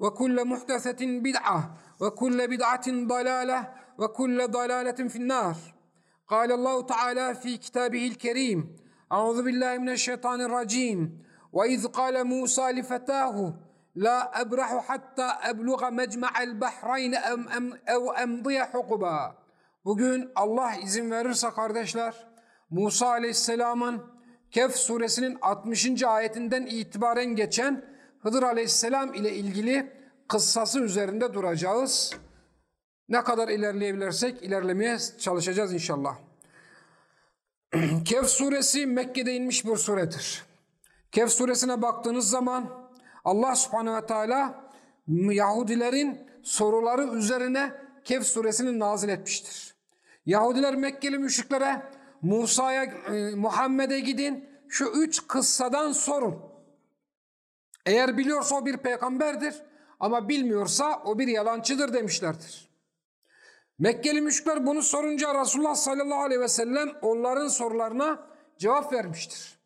وكل محدثة بدعة وكل بدعة ضلالة وكل ضلالة في النار قال الله تعالى في كتابه الكريم أعوذ بالله من الشيطان الرجيم وإذ قال موسى لفتاه لا أبرح حتى أبلغ مجمع البحرين أم أم أو أمضي حقبا Bugün Allah izin verirse kardeşler Musa Aleyhisselam'ın Kehf suresinin 60. ayetinden itibaren geçen Hıdır Aleyhisselam ile ilgili kıssası üzerinde duracağız. Ne kadar ilerleyebilirsek ilerlemeye çalışacağız inşallah. Kehf suresi Mekke'de inmiş bir suredir. Kehf suresine baktığınız zaman Allah subhanehu ve teala Yahudilerin soruları üzerine Kehf suresini nazil etmiştir. Yahudiler Mekkeli müşriklere Musa'ya, e, Muhammed'e gidin şu üç kıssadan sorun. Eğer biliyorsa o bir peygamberdir ama bilmiyorsa o bir yalancıdır demişlerdir. Mekkeli müşrikler bunu sorunca Resulullah sallallahu aleyhi ve sellem onların sorularına cevap vermiştir.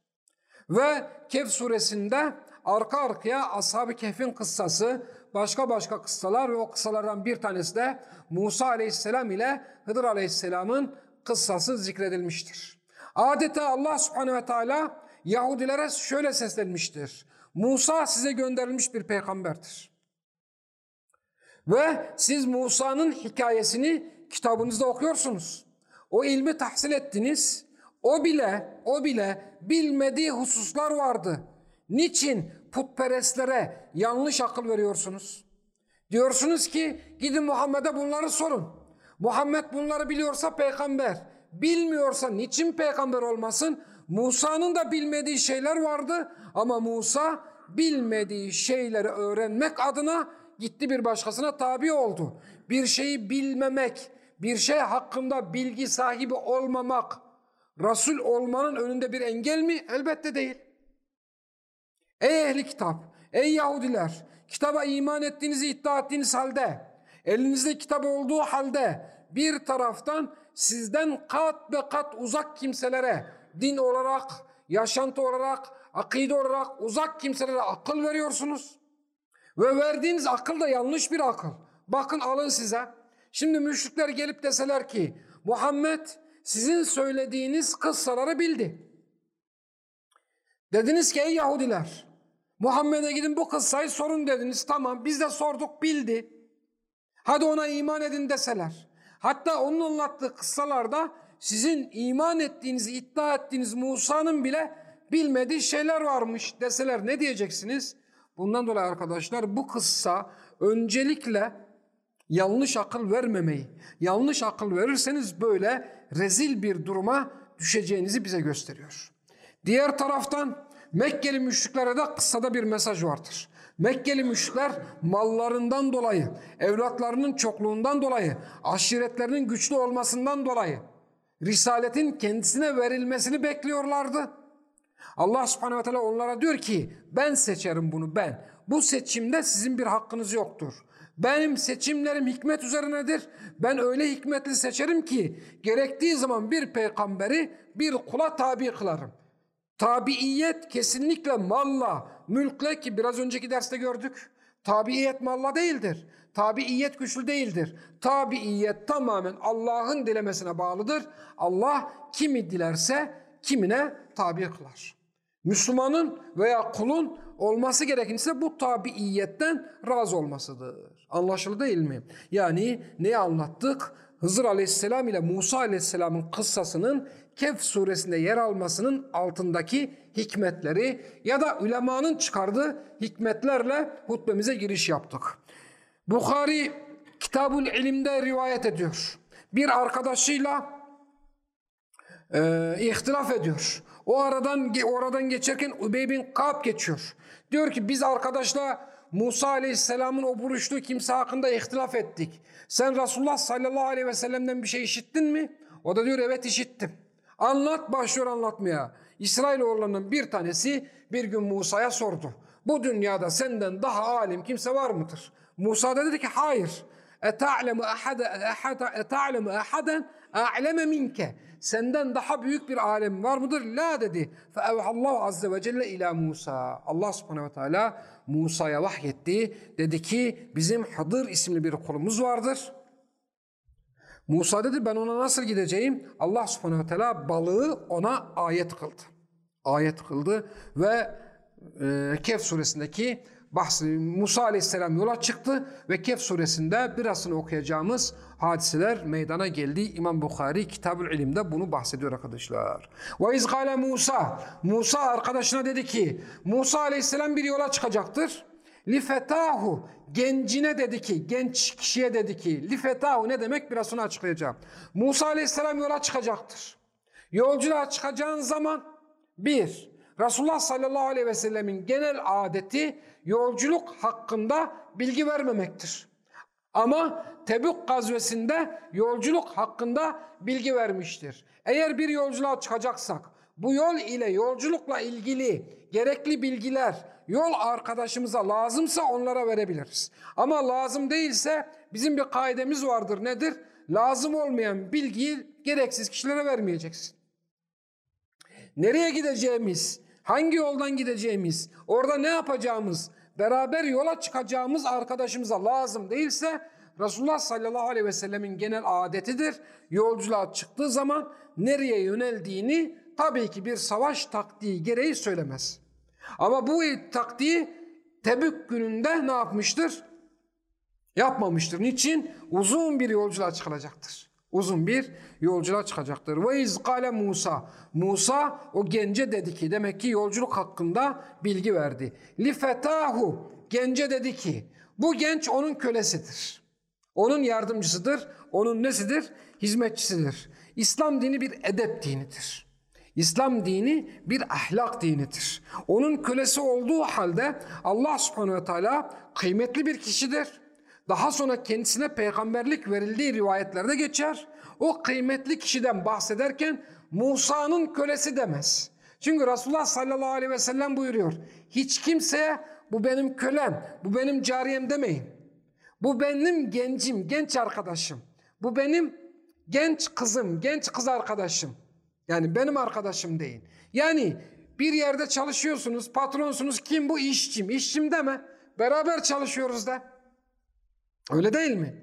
Ve Kehf suresinde arka arkaya Ashab-ı Kehf'in kıssası, başka başka kıssalar ve o kıssalardan bir tanesi de Musa aleyhisselam ile Hıdır aleyhisselamın kıssası zikredilmiştir. Adeta Allah subhanehu ve teala Yahudilere şöyle seslenmiştir. Musa size gönderilmiş bir peygamberdir. Ve siz Musa'nın hikayesini kitabınızda okuyorsunuz. O ilmi tahsil ettiniz. O bile, o bile bilmediği hususlar vardı. Niçin putperestlere yanlış akıl veriyorsunuz? Diyorsunuz ki gidin Muhammed'e bunları sorun. Muhammed bunları biliyorsa peygamber. Bilmiyorsa niçin peygamber olmasın? Musa'nın da bilmediği şeyler vardı ama Musa bilmediği şeyleri öğrenmek adına gitti bir başkasına tabi oldu. Bir şeyi bilmemek, bir şey hakkında bilgi sahibi olmamak, Resul olmanın önünde bir engel mi? Elbette değil. Ey ehli kitap, ey Yahudiler, kitaba iman ettiğinizi iddia ettiğiniz halde, elinizde kitap olduğu halde bir taraftan sizden kat ve kat uzak kimselere din olarak, yaşantı olarak, akide olarak uzak kimselere akıl veriyorsunuz. Ve verdiğiniz akıl da yanlış bir akıl. Bakın alın size. Şimdi müşrikler gelip deseler ki Muhammed sizin söylediğiniz kıssaları bildi. Dediniz ki ey Yahudiler Muhammed'e gidin bu kıssayı sorun dediniz. Tamam biz de sorduk bildi. Hadi ona iman edin deseler. Hatta onun anlattığı kıssalarda sizin iman ettiğinizi iddia ettiğiniz Musa'nın bile bilmediği şeyler varmış deseler ne diyeceksiniz? Bundan dolayı arkadaşlar bu kıssa öncelikle yanlış akıl vermemeyi, yanlış akıl verirseniz böyle rezil bir duruma düşeceğinizi bize gösteriyor. Diğer taraftan Mekkeli müşriklere de kıssada bir mesaj vardır. Mekkeli müşrikler mallarından dolayı, evlatlarının çokluğundan dolayı, aşiretlerinin güçlü olmasından dolayı Risaletin kendisine verilmesini bekliyorlardı. Allah subhanehu ve teala onlara diyor ki ben seçerim bunu ben. Bu seçimde sizin bir hakkınız yoktur. Benim seçimlerim hikmet üzerinedir. Ben öyle hikmetli seçerim ki gerektiği zaman bir peygamberi bir kula tabi kılarım. Tabiiyet kesinlikle malla, mülkle ki biraz önceki derste gördük. Tabiiyet malla değildir. Tabiiyet güçlü değildir. Tabiiyet tamamen Allah'ın dilemesine bağlıdır. Allah kimi dilerse kimine tabi kılar. Müslümanın veya kulun olması gereken ise bu tabiiyetten razı olmasıdır. Anlaşıldı değil mi? Yani ne anlattık? Hızır Aleyhisselam ile Musa Aleyhisselam'ın kıssasının Kehf suresinde yer almasının altındaki hikmetleri ya da ulemanın çıkardığı hikmetlerle hutbemize giriş yaptık. Bukhari Kitabul İlim'de rivayet ediyor. Bir arkadaşıyla e, ihtilaf ediyor. O aradan oradan geçerken Übey bin Kab geçiyor. Diyor ki biz arkadaşla Musa Aleyhisselam'ın o buruştuğu kimse hakkında ihtilaf ettik. Sen Resulullah sallallahu aleyhi ve sellem'den bir şey işittin mi? O da diyor evet işittim. Anlat başlıyor anlatmaya. İsrailoğullarının bir tanesi bir gün Musa'ya sordu. Bu dünyada senden daha alim kimse var mıdır? Musa da dedi ki hayır. اَتَعْلَمُ اَحَدًا اَعْلَمَ minke. Senden daha büyük bir alem var mıdır? La dedi. Fe evhallahu azze ve celle ila Musa. Allah subhanehu ve teala Musa'ya vahyetti. Dedi ki bizim Hıdır isimli bir kulumuz vardır. Musa dedi ben ona nasıl gideceğim? Allah subhanehu ve teala balığı ona ayet kıldı. Ayet kıldı ve e, Kehf suresindeki bahsi Musa aleyhisselam yola çıktı ve Kehf suresinde birazını okuyacağımız hadiseler meydana geldi. İmam Bukhari Kitabül İlim'de bunu bahsediyor arkadaşlar. Ve izgale Musa. Musa arkadaşına dedi ki Musa aleyhisselam bir yola çıkacaktır. Lifetahu gencine dedi ki genç kişiye dedi ki lifetahu ne demek biraz sonra açıklayacağım. Musa aleyhisselam yola çıkacaktır. Yolculuğa çıkacağın zaman bir Resulullah sallallahu aleyhi ve sellemin genel adeti yolculuk hakkında bilgi vermemektir. Ama Tebük gazvesinde yolculuk hakkında bilgi vermiştir. Eğer bir yolculuğa çıkacaksak bu yol ile yolculukla ilgili gerekli bilgiler yol arkadaşımıza lazımsa onlara verebiliriz. Ama lazım değilse bizim bir kaidemiz vardır. Nedir? Lazım olmayan bilgiyi gereksiz kişilere vermeyeceksin. Nereye gideceğimiz, hangi yoldan gideceğimiz, orada ne yapacağımız, beraber yola çıkacağımız arkadaşımıza lazım değilse Resulullah sallallahu aleyhi ve sellemin genel adetidir. Yolculuğa çıktığı zaman nereye yöneldiğini tabii ki bir savaş taktiği gereği söylemez. Ama bu taktiği Tebük gününde ne yapmıştır? Yapmamıştır. Niçin? Uzun bir yolculuğa çıkılacaktır. Uzun bir yolculuğa çıkacaktır. Ve izgale Musa. Musa o gence dedi ki demek ki yolculuk hakkında bilgi verdi. Li fetahu. Gence dedi ki bu genç onun kölesidir. Onun yardımcısıdır. Onun nesidir? Hizmetçisidir. İslam dini bir edep dinidir. İslam dini bir ahlak dinidir. Onun kölesi olduğu halde Allah subhanehu ve teala kıymetli bir kişidir. Daha sonra kendisine peygamberlik verildiği rivayetlerde geçer. O kıymetli kişiden bahsederken Musa'nın kölesi demez. Çünkü Resulullah sallallahu aleyhi ve sellem buyuruyor. Hiç kimseye bu benim kölem, bu benim cariyem demeyin. Bu benim gencim, genç arkadaşım. Bu benim genç kızım, genç kız arkadaşım. Yani benim arkadaşım değil. Yani bir yerde çalışıyorsunuz, patronsunuz. Kim bu? işçim? İşçim deme. Beraber çalışıyoruz da. Öyle değil mi?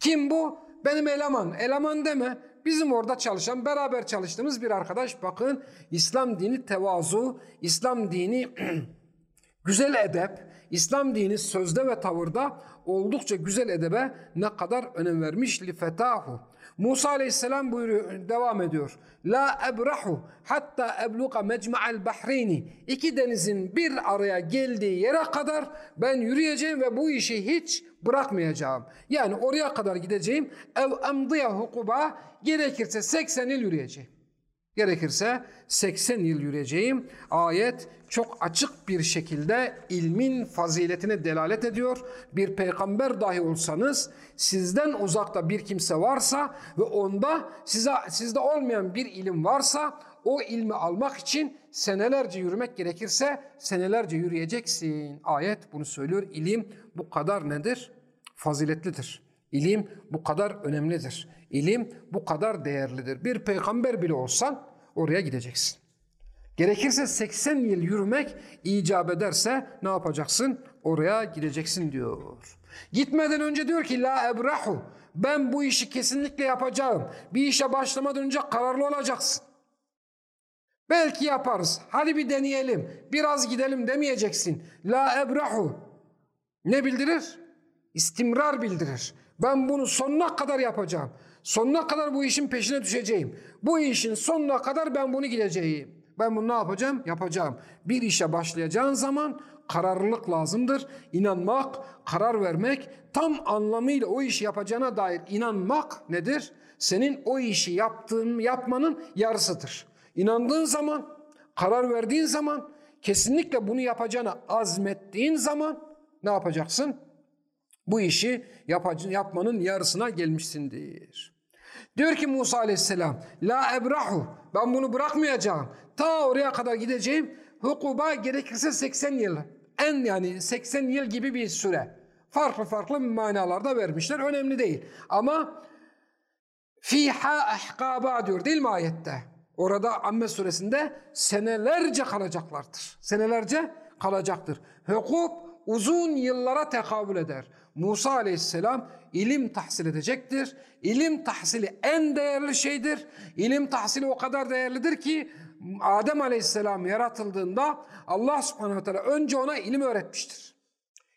Kim bu? Benim eleman. Eleman deme. Bizim orada çalışan, beraber çalıştığımız bir arkadaş. Bakın İslam dini tevazu, İslam dini güzel edep, İslam dini sözde ve tavırda oldukça güzel edebe ne kadar önem vermiş li fetahu. Musa aleyhisselam buyuruyor, devam ediyor. La ebrahu hatta ebluqa mecma'al bahreyni. İki denizin bir araya geldiği yere kadar ben yürüyeceğim ve bu işi hiç bırakmayacağım. Yani oraya kadar gideceğim. Ev emdiya hukuba gerekirse 80 yıl yürüyeceğim. Gerekirse 80 yıl yürüyeceğim. Ayet çok açık bir şekilde ilmin faziletine delalet ediyor. Bir peygamber dahi olsanız sizden uzakta bir kimse varsa ve onda size sizde olmayan bir ilim varsa o ilmi almak için senelerce yürümek gerekirse senelerce yürüyeceksin. Ayet bunu söylüyor. İlim bu kadar nedir? faziletlidir. İlim bu kadar önemlidir. İlim bu kadar değerlidir. Bir peygamber bile olsan oraya gideceksin. Gerekirse 80 yıl yürümek icap ederse ne yapacaksın? Oraya gideceksin diyor. Gitmeden önce diyor ki la ebrahu. Ben bu işi kesinlikle yapacağım. Bir işe başlamadan önce kararlı olacaksın. Belki yaparız. Hadi bir deneyelim. Biraz gidelim demeyeceksin. La ebrahu. Ne bildirir? İstimrar bildirir. Ben bunu sonuna kadar yapacağım. Sonuna kadar bu işin peşine düşeceğim. Bu işin sonuna kadar ben bunu gideceğim. Ben bunu ne yapacağım? Yapacağım. Bir işe başlayacağın zaman kararlılık lazımdır. İnanmak, karar vermek, tam anlamıyla o işi yapacağına dair inanmak nedir? Senin o işi yaptığın, yapmanın yarısıdır. İnandığın zaman, karar verdiğin zaman, kesinlikle bunu yapacağına azmettiğin zaman ne yapacaksın? Bu işi yapmanın yarısına gelmişsindir. Diyor ki Musa aleyhisselam, La ebrahu, ben bunu bırakmayacağım. Ta oraya kadar gideceğim. Hukuba gerekirse 80 yıl. En yani 80 yıl gibi bir süre. Farklı farklı manalarda vermişler. Önemli değil. Ama fiha ahkaba diyor değil mi ayette? Orada Amme suresinde senelerce kalacaklardır. Senelerce kalacaktır. Hukuk uzun yıllara tekabül eder. Musa aleyhisselam ilim tahsil edecektir. İlim tahsili en değerli şeydir. İlim tahsili o kadar değerlidir ki Adem aleyhisselam yaratıldığında Allah subhanahu teala önce ona ilim öğretmiştir.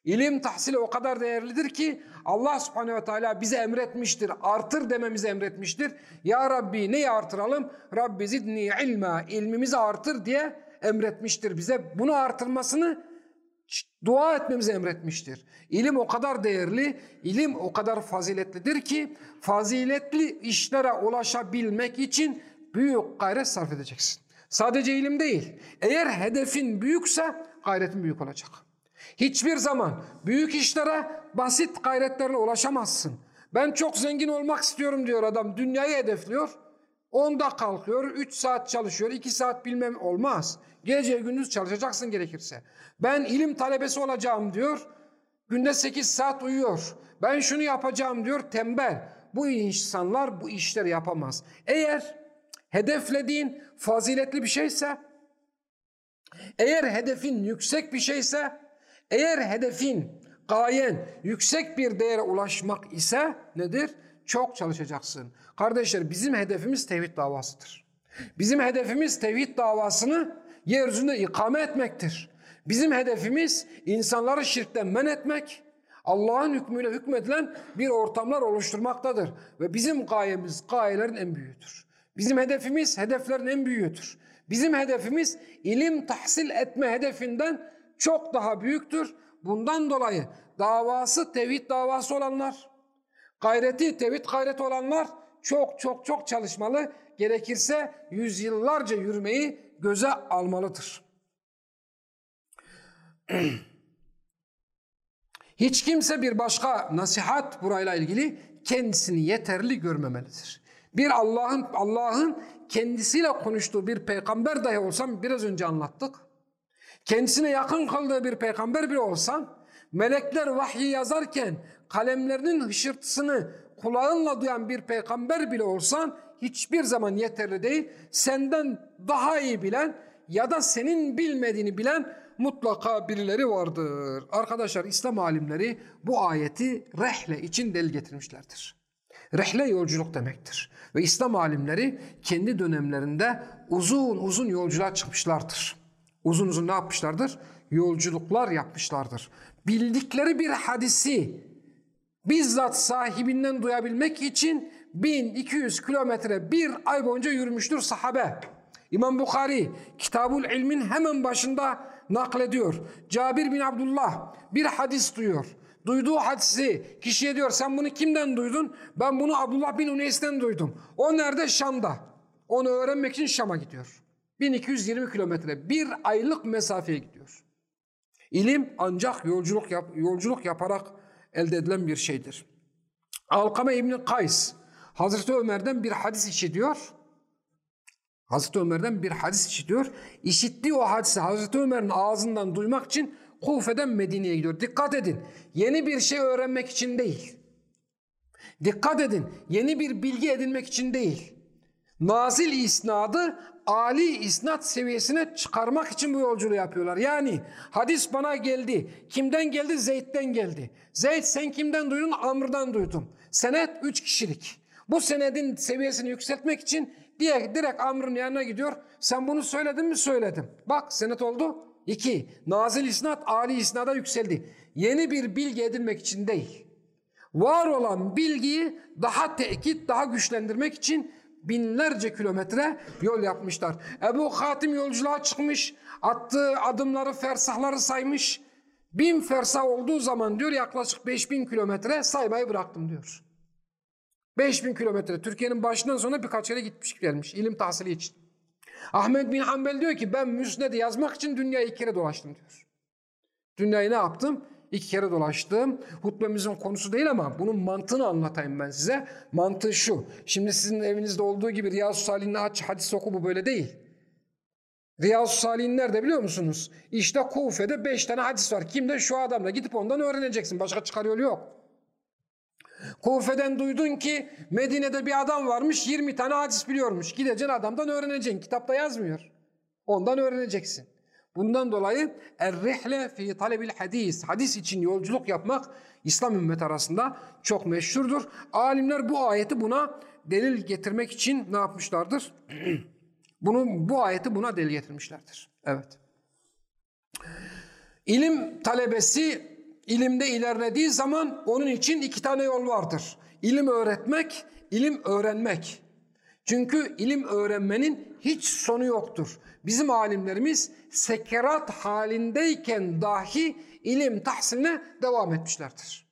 İlim tahsili o kadar değerlidir ki Allah subhanehu teala bize emretmiştir. Artır dememizi emretmiştir. Ya Rabbi neyi artıralım? Rabbi zidni ilma. ilmimizi artır diye emretmiştir bize. Bunu artırmasını dua etmemizi emretmiştir. İlim o kadar değerli, ilim o kadar faziletlidir ki faziletli işlere ulaşabilmek için büyük gayret sarf edeceksin. Sadece ilim değil. Eğer hedefin büyükse gayretin büyük olacak. Hiçbir zaman büyük işlere basit gayretlerle ulaşamazsın. Ben çok zengin olmak istiyorum diyor adam. Dünyayı hedefliyor. Onda kalkıyor, 3 saat çalışıyor, 2 saat bilmem olmaz. Gece gündüz çalışacaksın gerekirse. Ben ilim talebesi olacağım diyor. Günde 8 saat uyuyor. Ben şunu yapacağım diyor tembel. Bu insanlar bu işleri yapamaz. Eğer hedeflediğin faziletli bir şeyse, eğer hedefin yüksek bir şeyse, eğer hedefin, gayen yüksek bir değere ulaşmak ise nedir? Çok çalışacaksın. Kardeşler bizim hedefimiz tevhid davasıdır. Bizim hedefimiz tevhid davasını yeryüzünde ikame etmektir. Bizim hedefimiz insanları şirkten men etmek, Allah'ın hükmüyle hükmedilen bir ortamlar oluşturmaktadır. Ve bizim gayemiz gayelerin en büyüğüdür. Bizim hedefimiz hedeflerin en büyüğüdür. Bizim hedefimiz ilim tahsil etme hedefinden çok daha büyüktür. Bundan dolayı davası tevhid davası olanlar, gayreti tevhid gayreti olanlar çok çok çok çalışmalı. Gerekirse yüzyıllarca yürümeyi göze almalıdır. Hiç kimse bir başka nasihat burayla ilgili kendisini yeterli görmemelidir. Bir Allah'ın Allah'ın kendisiyle konuştuğu bir peygamber dahi olsam biraz önce anlattık. Kendisine yakın kaldığı bir peygamber bile olsan melekler vahyi yazarken kalemlerinin hışırtısını kulağınla duyan bir peygamber bile olsan hiçbir zaman yeterli değil. Senden daha iyi bilen ya da senin bilmediğini bilen mutlaka birileri vardır. Arkadaşlar İslam alimleri bu ayeti rehle için del getirmişlerdir. Rehle yolculuk demektir. Ve İslam alimleri kendi dönemlerinde uzun uzun yolculuğa çıkmışlardır. Uzun uzun ne yapmışlardır? Yolculuklar yapmışlardır. Bildikleri bir hadisi bizzat sahibinden duyabilmek için 1200 kilometre bir ay boyunca yürümüştür sahabe. İmam Bukhari Kitabul İlmin hemen başında naklediyor. Cabir bin Abdullah bir hadis duyuyor. Duyduğu hadisi kişiye diyor sen bunu kimden duydun? Ben bunu Abdullah bin Uneys'ten duydum. O nerede? Şam'da. Onu öğrenmek için Şam'a gidiyor. 1220 kilometre bir aylık mesafeye gidiyor. İlim ancak yolculuk yap, yolculuk yaparak elde edilen bir şeydir. Alkame İbni Kays Hazreti Ömer'den bir hadis işitiyor. Hazreti Ömer'den bir hadis işitiyor. İşittiği o hadisi Hazreti Ömer'in ağzından duymak için Kufe'den Medine'ye gidiyor. Dikkat edin. Yeni bir şey öğrenmek için değil. Dikkat edin. Yeni bir bilgi edinmek için değil. Nazil isnadı Ali isnat seviyesine çıkarmak için bu yolculuğu yapıyorlar. Yani hadis bana geldi. Kimden geldi? Zeyd'den geldi. Zeyd sen kimden duydun? Amr'dan duydum. Senet 3 kişilik. Bu senedin seviyesini yükseltmek için diye direkt Amr'ın yanına gidiyor. Sen bunu söyledin mi? Söyledim. Bak senet oldu. 2. Nazil isnat Ali isnada yükseldi. Yeni bir bilgi edinmek için değil. Var olan bilgiyi daha tekit, daha güçlendirmek için binlerce kilometre yol yapmışlar. Ebu Hatim yolculuğa çıkmış, attığı adımları, fersahları saymış. Bin fersah olduğu zaman diyor yaklaşık 5000 kilometre saymayı bıraktım diyor. 5000 kilometre Türkiye'nin başından sonra birkaç yere gitmiş gelmiş ilim tahsili için. Ahmet bin Hanbel diyor ki ben müsnedi yazmak için dünyayı iki kere dolaştım diyor. Dünyayı ne yaptım? İki kere dolaştım. Hutbemizin konusu değil ama bunun mantığını anlatayım ben size. Mantığı şu. Şimdi sizin evinizde olduğu gibi Riyazu Salih'in aç hadis oku bu böyle değil. Riyazu Salih'in nerede biliyor musunuz? İşte Kufe'de beş tane hadis var. Kimde? Şu adamla. Gidip ondan öğreneceksin. Başka çıkar yolu yok. Kufe'den duydun ki Medine'de bir adam varmış 20 tane hadis biliyormuş. Gideceksin adamdan öğreneceksin. Kitapta yazmıyor. Ondan öğreneceksin. Bundan dolayı er-rihle fi talebil hadis. Hadis için yolculuk yapmak İslam ümmeti arasında çok meşhurdur. Alimler bu ayeti buna delil getirmek için ne yapmışlardır? Bunu bu ayeti buna delil getirmişlerdir. Evet. İlim talebesi ilimde ilerlediği zaman onun için iki tane yol vardır. İlim öğretmek, ilim öğrenmek. Çünkü ilim öğrenmenin hiç sonu yoktur. Bizim alimlerimiz sekerat halindeyken dahi ilim tahsiline devam etmişlerdir.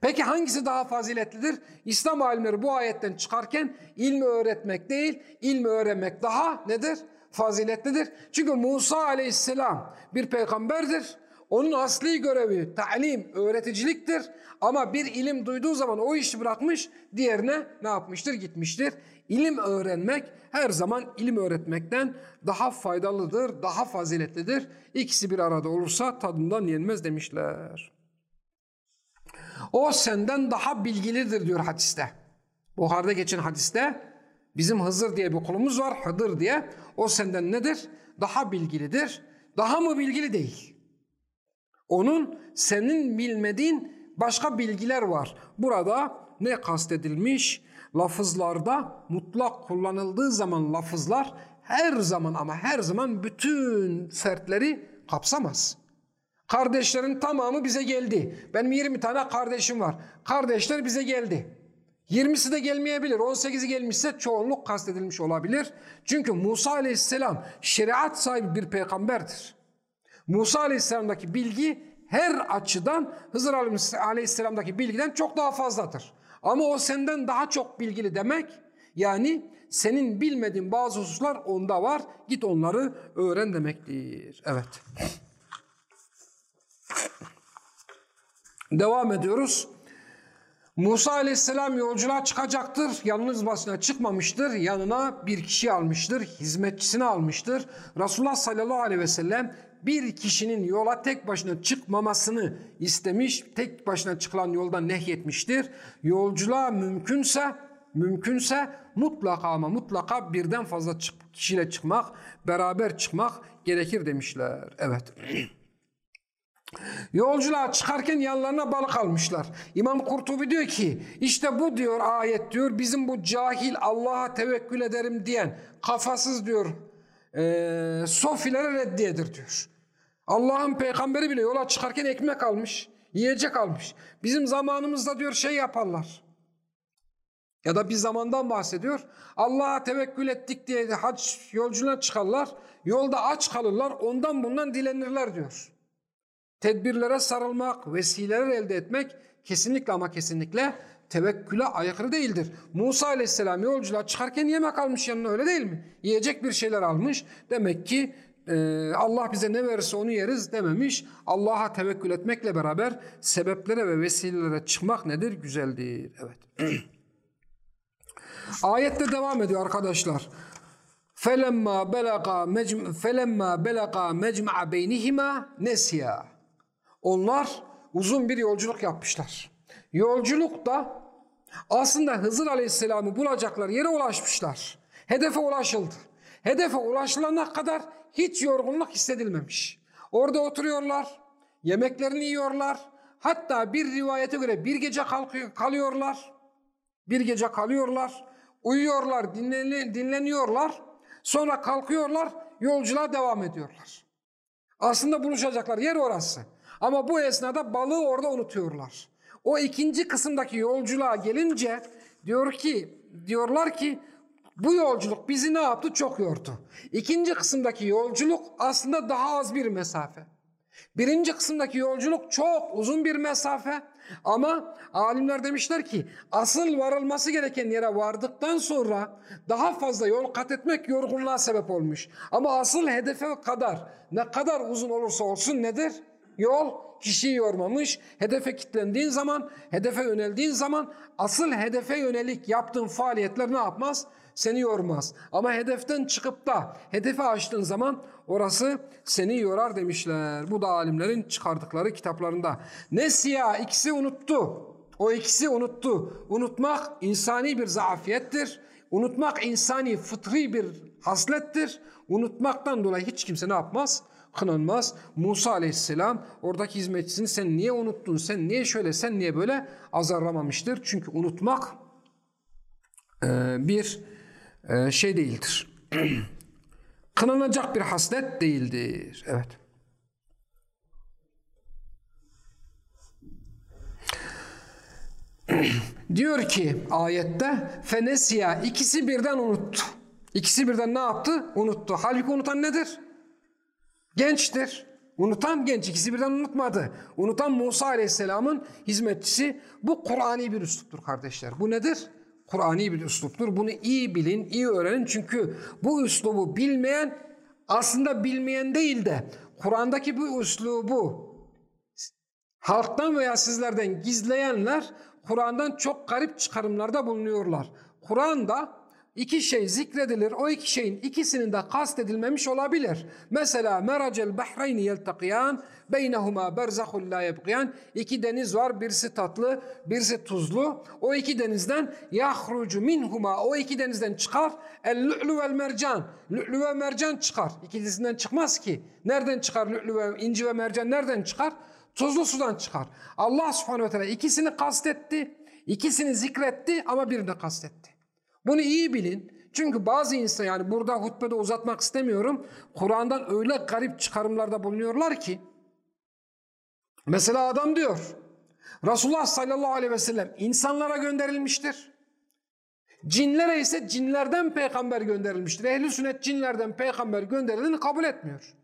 Peki hangisi daha faziletlidir? İslam alimleri bu ayetten çıkarken ilmi öğretmek değil, ilmi öğrenmek daha nedir? Faziletlidir. Çünkü Musa aleyhisselam bir peygamberdir. Onun asli görevi talim, öğreticiliktir. Ama bir ilim duyduğu zaman o işi bırakmış, diğerine ne yapmıştır? Gitmiştir. İlim öğrenmek her zaman ilim öğretmekten daha faydalıdır, daha faziletlidir. İkisi bir arada olursa tadından yenmez demişler. O senden daha bilgilidir diyor hadiste. Buhar'da geçen hadiste bizim Hızır diye bir kulumuz var, Hıdır diye. O senden nedir? Daha bilgilidir. Daha mı bilgili değil? Onun senin bilmediğin başka bilgiler var. Burada ne kastedilmiş? Lafızlarda mutlak kullanıldığı zaman lafızlar her zaman ama her zaman bütün fertleri kapsamaz. Kardeşlerin tamamı bize geldi. Benim 20 tane kardeşim var. Kardeşler bize geldi. 20'si de gelmeyebilir. 18'i gelmişse çoğunluk kastedilmiş olabilir. Çünkü Musa aleyhisselam şeriat sahibi bir peygamberdir. Musa aleyhisselamdaki bilgi her açıdan Hızır aleyhisselamdaki bilgiden çok daha fazladır. Ama o senden daha çok bilgili demek yani senin bilmediğin bazı hususlar onda var. Git onları öğren demektir. Evet. Devam ediyoruz. Musa aleyhisselam yolculuğa çıkacaktır. Yalnız başına çıkmamıştır. Yanına bir kişi almıştır. Hizmetçisini almıştır. Resulullah sallallahu aleyhi ve sellem bir kişinin yola tek başına çıkmamasını istemiş. Tek başına çıkılan yoldan nehyetmiştir. Yolculuğa mümkünse mümkünse mutlaka ama mutlaka birden fazla kişiyle çıkmak, beraber çıkmak gerekir demişler. Evet. Yolculuğa çıkarken yanlarına balık almışlar. İmam Kurtubi diyor ki işte bu diyor ayet diyor bizim bu cahil Allah'a tevekkül ederim diyen kafasız diyor e, sofilere reddiyedir diyor. Allah'ın peygamberi bile yola çıkarken ekmek almış, yiyecek almış. Bizim zamanımızda diyor şey yaparlar. Ya da bir zamandan bahsediyor. Allah'a tevekkül ettik diye hac yolculuğuna çıkarlar. Yolda aç kalırlar ondan bundan dilenirler diyor. Tedbirlere sarılmak, vesileler elde etmek kesinlikle ama kesinlikle tevekküle aykırı değildir. Musa aleyhisselam yolculuğa çıkarken yemek almış yanına öyle değil mi? Yiyecek bir şeyler almış. Demek ki Allah bize ne verirse onu yeriz dememiş. Allah'a tevekkül etmekle beraber sebeplere ve vesilelere çıkmak nedir? Güzeldir. Evet. Ayette devam ediyor arkadaşlar. فَلَمَّا بَلَقَا مَجْمَ فَلَمَّا بَلَقَا مَجْمَعَ بَيْنِهِمَا نَسْيَا Onlar uzun bir yolculuk yapmışlar. Yolculukta aslında Hızır Aleyhisselam'ı bulacaklar yere ulaşmışlar. Hedefe ulaşıldı. Hedefe ulaşılana kadar hiç yorgunluk hissedilmemiş. Orada oturuyorlar, yemeklerini yiyorlar. Hatta bir rivayete göre bir gece kalkıyor, kalıyorlar. Bir gece kalıyorlar, uyuyorlar, dinlen, dinleniyorlar. Sonra kalkıyorlar, yolculuğa devam ediyorlar. Aslında buluşacaklar yer orası. Ama bu esnada balığı orada unutuyorlar. O ikinci kısımdaki yolculuğa gelince diyor ki diyorlar ki bu yolculuk bizi ne yaptı? Çok yordu. İkinci kısımdaki yolculuk aslında daha az bir mesafe. Birinci kısımdaki yolculuk çok uzun bir mesafe ama alimler demişler ki asıl varılması gereken yere vardıktan sonra daha fazla yol kat etmek yorgunluğa sebep olmuş. Ama asıl hedefe kadar ne kadar uzun olursa olsun nedir? Yol kişiyi yormamış. Hedefe kilitlendiğin zaman, hedefe yöneldiğin zaman asıl hedefe yönelik yaptığın faaliyetler ne yapmaz? Seni yormaz. Ama hedeften çıkıp da hedefe açtığın zaman orası seni yorar demişler. Bu da alimlerin çıkardıkları kitaplarında. Nesiya ikisi unuttu. O ikisi unuttu. Unutmak insani bir zafiyettir. Unutmak insani fıtri bir haslettir. Unutmaktan dolayı hiç kimse ne yapmaz? kınanmaz. Musa aleyhisselam oradaki hizmetçisini sen niye unuttun, sen niye şöyle, sen niye böyle azarlamamıştır. Çünkü unutmak e, bir şey değildir. Kınanacak bir haslet değildir. Evet. Diyor ki ayette fenesiya ikisi birden unuttu. İkisi birden ne yaptı? Unuttu. Halbuki unutan nedir? Gençtir. Unutan genç ikisi birden unutmadı. Unutan Musa Aleyhisselam'ın hizmetçisi bu Kur'ani bir üsluptur kardeşler. Bu nedir? Kur'ani bir üsluptur. Bunu iyi bilin, iyi öğrenin. Çünkü bu üslubu bilmeyen aslında bilmeyen değil de Kur'an'daki bu üslubu halktan veya sizlerden gizleyenler Kur'an'dan çok garip çıkarımlarda bulunuyorlar. Kur'an'da iki şey zikredilir. O iki şeyin ikisinin de kastedilmemiş olabilir. Mesela meracel bahreyni yeltakiyan beynehuma berzahul la yebgiyan. İki deniz var. Birisi tatlı, birisi tuzlu. O iki denizden yahrucu minhuma. O iki denizden çıkar. El lü'lü vel mercan. Lü'lü ve mercan çıkar. İkisinden çıkmaz ki. Nereden çıkar lü'lü ve inci ve mercan nereden çıkar? Tuzlu sudan çıkar. Allah subhanehu ve teala ikisini kastetti. ikisini zikretti ama birini kastetti. Bunu iyi bilin. Çünkü bazı insan yani burada hutbede uzatmak istemiyorum. Kur'an'dan öyle garip çıkarımlarda bulunuyorlar ki mesela adam diyor Resulullah sallallahu aleyhi ve sellem insanlara gönderilmiştir. Cinlere ise cinlerden peygamber gönderilmiştir. Ehli sünnet cinlerden peygamber gönderildiğini kabul etmiyor.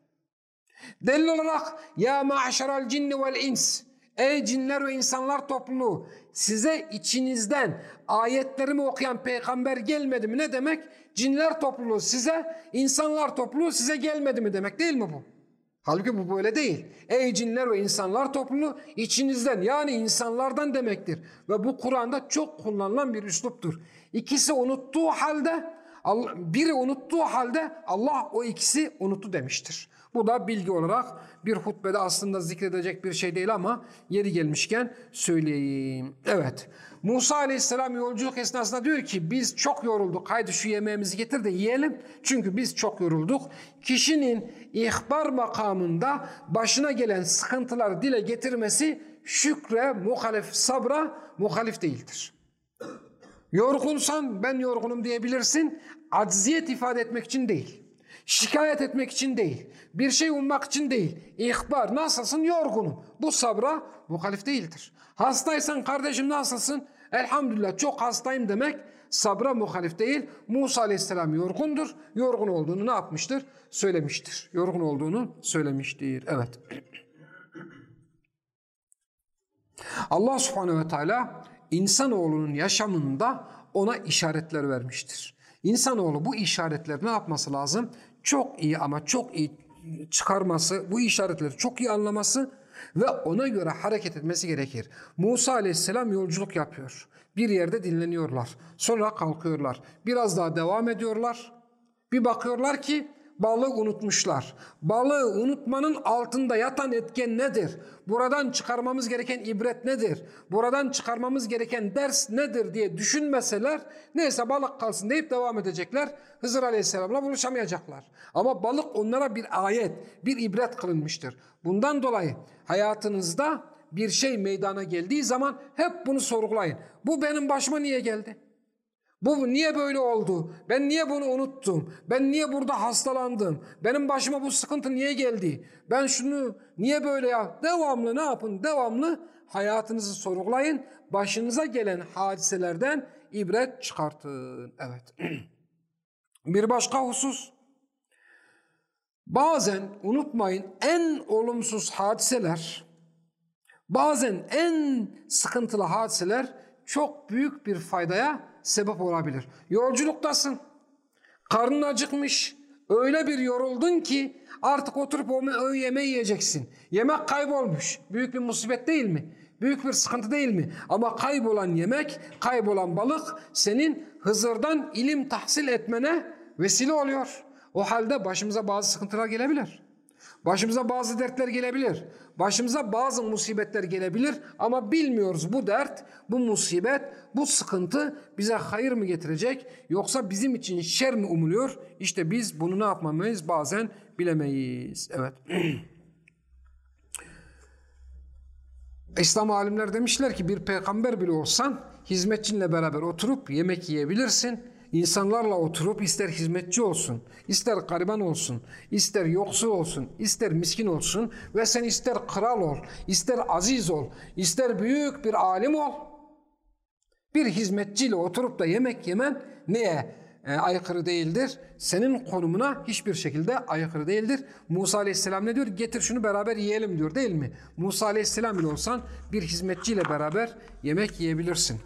Delil olarak ya ma'şeral cinni vel ins Ey cinler ve insanlar topluluğu size içinizden ayetlerimi okuyan peygamber gelmedi mi ne demek? Cinler topluluğu size, insanlar topluluğu size gelmedi mi demek değil mi bu? Halbuki bu böyle değil. Ey cinler ve insanlar topluluğu içinizden yani insanlardan demektir. Ve bu Kur'an'da çok kullanılan bir üsluptur. İkisi unuttuğu halde, biri unuttuğu halde Allah o ikisi unuttu demiştir. Bu da bilgi olarak bir hutbede aslında zikredecek bir şey değil ama yeri gelmişken söyleyeyim. Evet. Musa aleyhisselam yolculuk esnasında diyor ki biz çok yorulduk. Haydi şu yemeğimizi getir de yiyelim. Çünkü biz çok yorulduk. Kişinin ihbar makamında başına gelen sıkıntıları dile getirmesi şükre, muhalif, sabra muhalif değildir. Yorgunsan ben yorgunum diyebilirsin. Acziyet ifade etmek için değil. Şikayet etmek için değil. Bir şey ummak için değil. İhbar nasılsın yorgunum. Bu sabra muhalif değildir. Hastaysan kardeşim nasılsın? Elhamdülillah çok hastayım demek sabra muhalif değil. Musa aleyhisselam yorgundur. Yorgun olduğunu ne yapmıştır? Söylemiştir. Yorgun olduğunu söylemiştir. Evet. Allah subhanehu ve teala insanoğlunun yaşamında ona işaretler vermiştir. İnsanoğlu bu işaretleri ne yapması lazım? Çok iyi ama çok iyi çıkarması, bu işaretleri çok iyi anlaması ve ona göre hareket etmesi gerekir. Musa aleyhisselam yolculuk yapıyor. Bir yerde dinleniyorlar. Sonra kalkıyorlar. Biraz daha devam ediyorlar. Bir bakıyorlar ki balığı unutmuşlar. Balığı unutmanın altında yatan etken nedir? Buradan çıkarmamız gereken ibret nedir? Buradan çıkarmamız gereken ders nedir diye düşünmeseler neyse balık kalsın deyip devam edecekler. Hızır Aleyhisselam'la buluşamayacaklar. Ama balık onlara bir ayet, bir ibret kılınmıştır. Bundan dolayı hayatınızda bir şey meydana geldiği zaman hep bunu sorgulayın. Bu benim başıma niye geldi? Bu niye böyle oldu? Ben niye bunu unuttum? Ben niye burada hastalandım? Benim başıma bu sıkıntı niye geldi? Ben şunu niye böyle ya? Devamlı ne yapın? Devamlı hayatınızı sorgulayın. Başınıza gelen hadiselerden ibret çıkartın. Evet. Bir başka husus. Bazen unutmayın en olumsuz hadiseler, bazen en sıkıntılı hadiseler çok büyük bir faydaya sebep olabilir. Yolculuktasın. Karnın acıkmış. Öyle bir yoruldun ki artık oturup o yemeği yiyeceksin. Yemek kaybolmuş. Büyük bir musibet değil mi? Büyük bir sıkıntı değil mi? Ama kaybolan yemek, kaybolan balık senin Hızır'dan ilim tahsil etmene vesile oluyor. O halde başımıza bazı sıkıntılar gelebilir. Başımıza bazı dertler gelebilir. Başımıza bazı musibetler gelebilir ama bilmiyoruz bu dert, bu musibet, bu sıkıntı bize hayır mı getirecek yoksa bizim için şer mi umuluyor? İşte biz bunu ne yapmamayız bazen bilemeyiz. Evet. İslam alimler demişler ki bir peygamber bile olsan hizmetçinle beraber oturup yemek yiyebilirsin İnsanlarla oturup ister hizmetçi olsun, ister gariban olsun, ister yoksul olsun, ister miskin olsun ve sen ister kral ol, ister aziz ol, ister büyük bir alim ol. Bir hizmetçiyle oturup da yemek yemen neye e, aykırı değildir? Senin konumuna hiçbir şekilde aykırı değildir. Musa Aleyhisselam ne diyor? Getir şunu beraber yiyelim diyor değil mi? Musa Aleyhisselam bile olsan bir hizmetçiyle beraber yemek yiyebilirsin.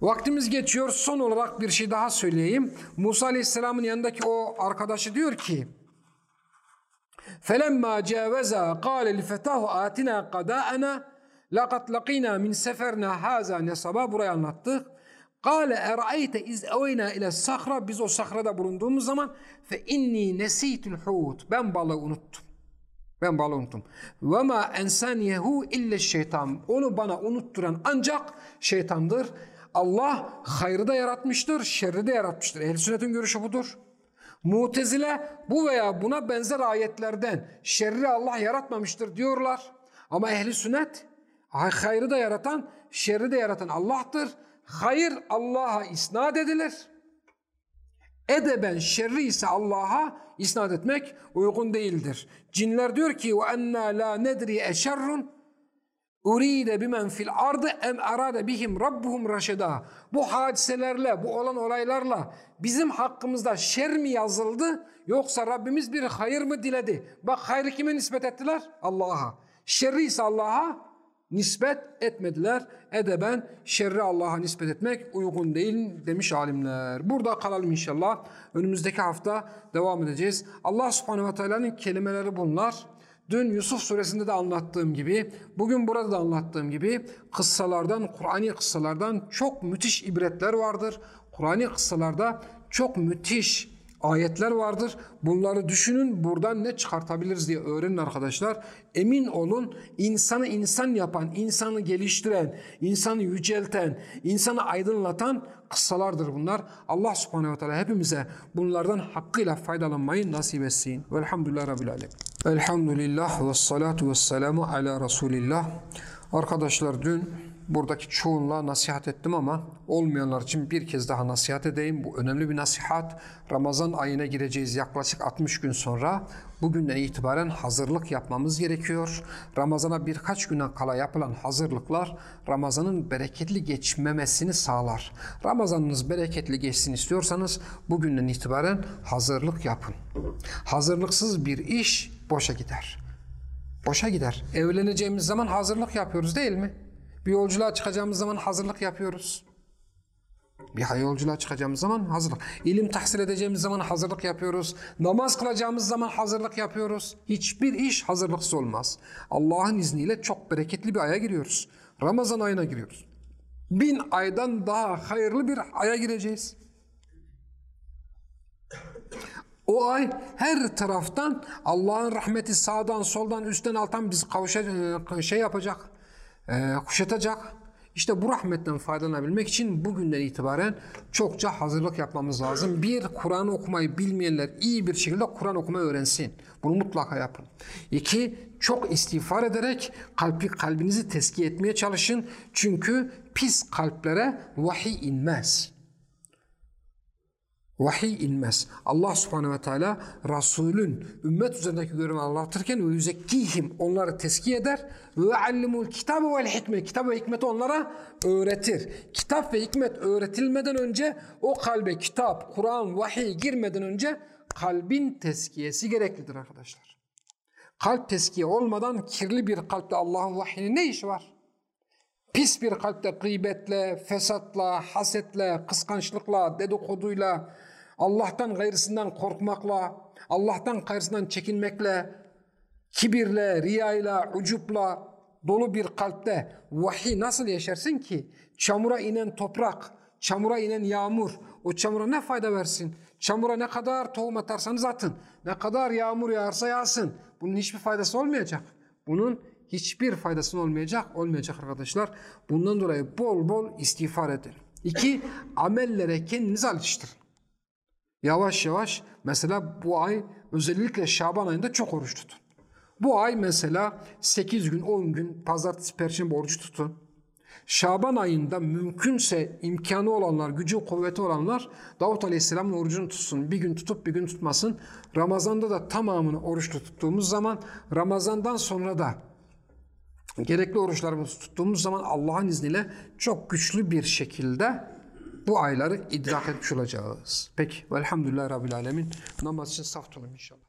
Vaktimiz geçiyor. Son olarak bir şey daha söyleyeyim. Musa Aleyhisselam'ın yanındaki o arkadaşı diyor ki فَلَمَّا جَاوَزَا قَالَ لِفَتَاهُ آتِنَا قَدَاءَنَا لَقَدْ لَقِينَا مِنْ سَفَرْنَا هَذَا nesaba burayı anlattık. قَالَ اَرَأَيْتَ اِذْ اَوَيْنَا اِلَى sakra Biz o sahrada bulunduğumuz zaman فَاِنِّي نَسِيتُ الْحُوتِ Ben balığı unuttum. Ben balığı unuttum. وَمَا اَنْسَانِيَهُ اِلَّا şeytan. Onu bana unutturan ancak şeytandır. Allah hayrı da yaratmıştır, şerri de yaratmıştır. Ehl-i sünnetin görüşü budur. Mutezile bu veya buna benzer ayetlerden şerri Allah yaratmamıştır diyorlar. Ama ehli sünnet hayrı da yaratan, şerri de yaratan Allah'tır. Hayır Allah'a isnat edilir. Edeben şerri ise Allah'a isnat etmek uygun değildir. Cinler diyor ki وَاَنَّا لَا نَدْرِي اَشَرٌ Uride bimen fil ardı em arade bihim rabbuhum raşeda. Bu hadiselerle, bu olan olaylarla bizim hakkımızda şer mi yazıldı yoksa Rabbimiz bir hayır mı diledi? Bak hayrı kime nispet ettiler? Allah'a. Şerri ise Allah'a nispet etmediler. Edeben şerri Allah'a nispet etmek uygun değil demiş alimler. Burada kalalım inşallah. Önümüzdeki hafta devam edeceğiz. Allah subhanehu ve teala'nın kelimeleri bunlar. Dün Yusuf suresinde de anlattığım gibi, bugün burada da anlattığım gibi kıssalardan, Kur'an'i kıssalardan çok müthiş ibretler vardır. Kur'an'i kıssalarda çok müthiş ayetler vardır. Bunları düşünün buradan ne çıkartabiliriz diye öğrenin arkadaşlar. Emin olun insanı insan yapan, insanı geliştiren, insanı yücelten, insanı aydınlatan kıssalardır bunlar. Allah subhanehu ve teala hepimize bunlardan hakkıyla faydalanmayı nasip etsin. Velhamdülillah Rabbil Alem. Elhamdülillah ve salatu ve selamu ala Resulillah. Arkadaşlar dün buradaki çoğunluğa nasihat ettim ama olmayanlar için bir kez daha nasihat edeyim. Bu önemli bir nasihat. Ramazan ayına gireceğiz yaklaşık 60 gün sonra. Bugünden itibaren hazırlık yapmamız gerekiyor. Ramazana birkaç günden kala yapılan hazırlıklar Ramazan'ın bereketli geçmemesini sağlar. Ramazanınız bereketli geçsin istiyorsanız bugünden itibaren hazırlık yapın. Hazırlıksız bir iş boşa gider. Boşa gider. Evleneceğimiz zaman hazırlık yapıyoruz değil mi? Bir yolculuğa çıkacağımız zaman hazırlık yapıyoruz. Bir yolculuğa çıkacağımız zaman hazırlık. İlim tahsil edeceğimiz zaman hazırlık yapıyoruz. Namaz kılacağımız zaman hazırlık yapıyoruz. Hiçbir iş hazırlıksız olmaz. Allah'ın izniyle çok bereketli bir aya giriyoruz. Ramazan ayına giriyoruz. Bin aydan daha hayırlı bir aya gireceğiz. O ay her taraftan Allah'ın rahmeti sağdan, soldan, üstten, alttan bizi kavuşa, e, şey yapacak, e, kuşatacak. İşte bu rahmetten faydalanabilmek için bugünden itibaren çokça hazırlık yapmamız lazım. Bir, Kur'an okumayı bilmeyenler iyi bir şekilde Kur'an okumayı öğrensin. Bunu mutlaka yapın. İki, çok istiğfar ederek kalbi, kalbinizi teskiye etmeye çalışın. Çünkü pis kalplere vahiy inmez. Vahiy inmez. Allah subhanehu ve teala Resulün ümmet üzerindeki görevini anlatırken ve yüzekkihim onları teskiye eder ve allimul kitabı vel hikme kitap ve hikmeti onlara öğretir. Kitap ve hikmet öğretilmeden önce o kalbe kitap, Kur'an, vahiy girmeden önce kalbin teskiyesi gereklidir arkadaşlar. Kalp teskiye olmadan kirli bir kalpte Allah'ın vahyinin ne işi var? Pis bir kalpte gıybetle, fesatla, hasetle, kıskançlıkla, dedikoduyla, Allah'tan gayrısından korkmakla, Allah'tan gayrısından çekinmekle, kibirle, riyayla, ucupla dolu bir kalpte vahiy nasıl yaşarsın ki? Çamura inen toprak, çamura inen yağmur, o çamura ne fayda versin? Çamura ne kadar tohum atarsanız atın, ne kadar yağmur yağarsa yağsın. Bunun hiçbir faydası olmayacak. Bunun hiçbir faydası olmayacak, olmayacak arkadaşlar. Bundan dolayı bol bol istiğfar edin. İki, amellere kendinizi alıştırın. Yavaş yavaş mesela bu ay özellikle Şaban ayında çok oruç tutun. Bu ay mesela 8 gün 10 gün pazartesi perşembe oruç tutun. Şaban ayında mümkünse imkanı olanlar, gücü kuvveti olanlar Davut Aleyhisselam'ın orucunu tutsun. Bir gün tutup bir gün tutmasın. Ramazanda da tamamını oruç tuttuğumuz zaman Ramazandan sonra da gerekli oruçlarımızı tuttuğumuz zaman Allah'ın izniyle çok güçlü bir şekilde bu ayları idrak etmiş olacağız. Peki. Velhamdülillah Rabbil Alemin. Namaz için saf olun inşallah.